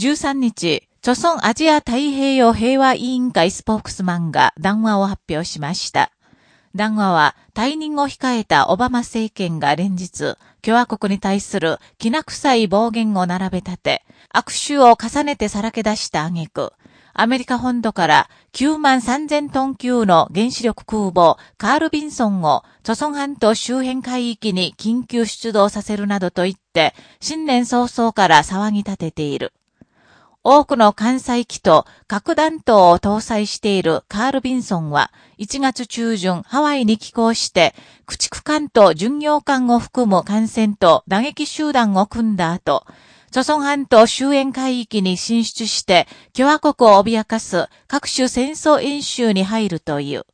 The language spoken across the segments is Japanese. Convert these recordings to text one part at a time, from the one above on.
13日、著村アジア太平洋平和委員会スポークスマンが談話を発表しました。談話は退任を控えたオバマ政権が連日、共和国に対するきな臭い暴言を並べ立て、悪臭を重ねてさらけ出した挙句、アメリカ本土から9万3000トン級の原子力空母カール・ビンソンを、著村半島周辺海域に緊急出動させるなどと言って、新年早々から騒ぎ立てている。多くの艦載機と核弾頭を搭載しているカール・ビンソンは、1月中旬ハワイに寄港して、駆逐艦と巡洋艦を含む艦船と打撃集団を組んだ後、諸村半島周辺海域に進出して、共和国を脅かす各種戦争演習に入るという。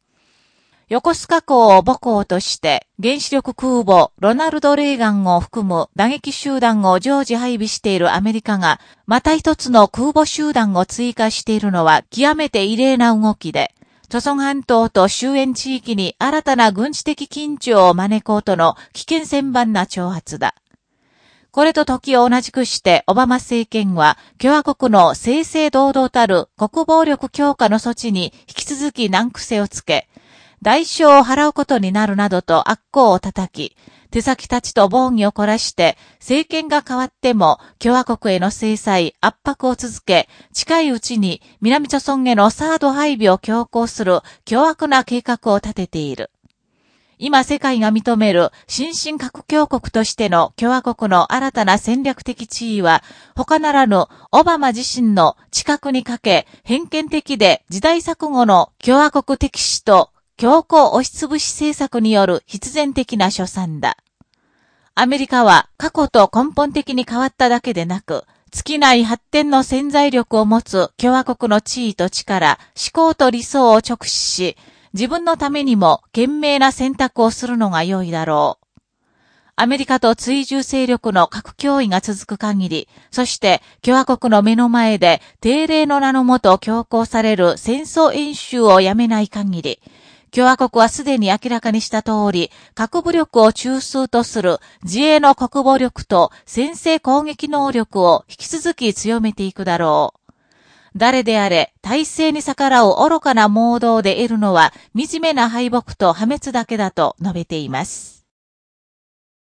横須賀港を母港として、原子力空母ロナルド・レーガンを含む打撃集団を常時配備しているアメリカが、また一つの空母集団を追加しているのは極めて異例な動きで、朝鮮半島と周辺地域に新たな軍事的緊張を招こうとの危険千番な挑発だ。これと時を同じくして、オバマ政権は、共和国の正々堂々たる国防力強化の措置に引き続き難癖をつけ、代償を払うことになるなどと悪行を叩き、手先たちと防御を凝らして、政権が変わっても共和国への制裁、圧迫を続け、近いうちに南朝村へのサード配備を強行する凶悪な計画を立てている。今世界が認める新進核強国としての共和国の新たな戦略的地位は、他ならぬオバマ自身の近くにかけ、偏見的で時代錯誤の共和国的視と強行押しつぶし政策による必然的な所産だ。アメリカは過去と根本的に変わっただけでなく、尽きない発展の潜在力を持つ共和国の地位と力、思考と理想を直視し、自分のためにも賢明な選択をするのが良いだろう。アメリカと追従勢力の核脅威が続く限り、そして共和国の目の前で定例の名のもと強行される戦争演習をやめない限り、共和国はすでに明らかにした通り、核武力を中枢とする自衛の国防力と先制攻撃能力を引き続き強めていくだろう。誰であれ、体制に逆らう愚かな盲導で得るのは、惨めな敗北と破滅だけだと述べています。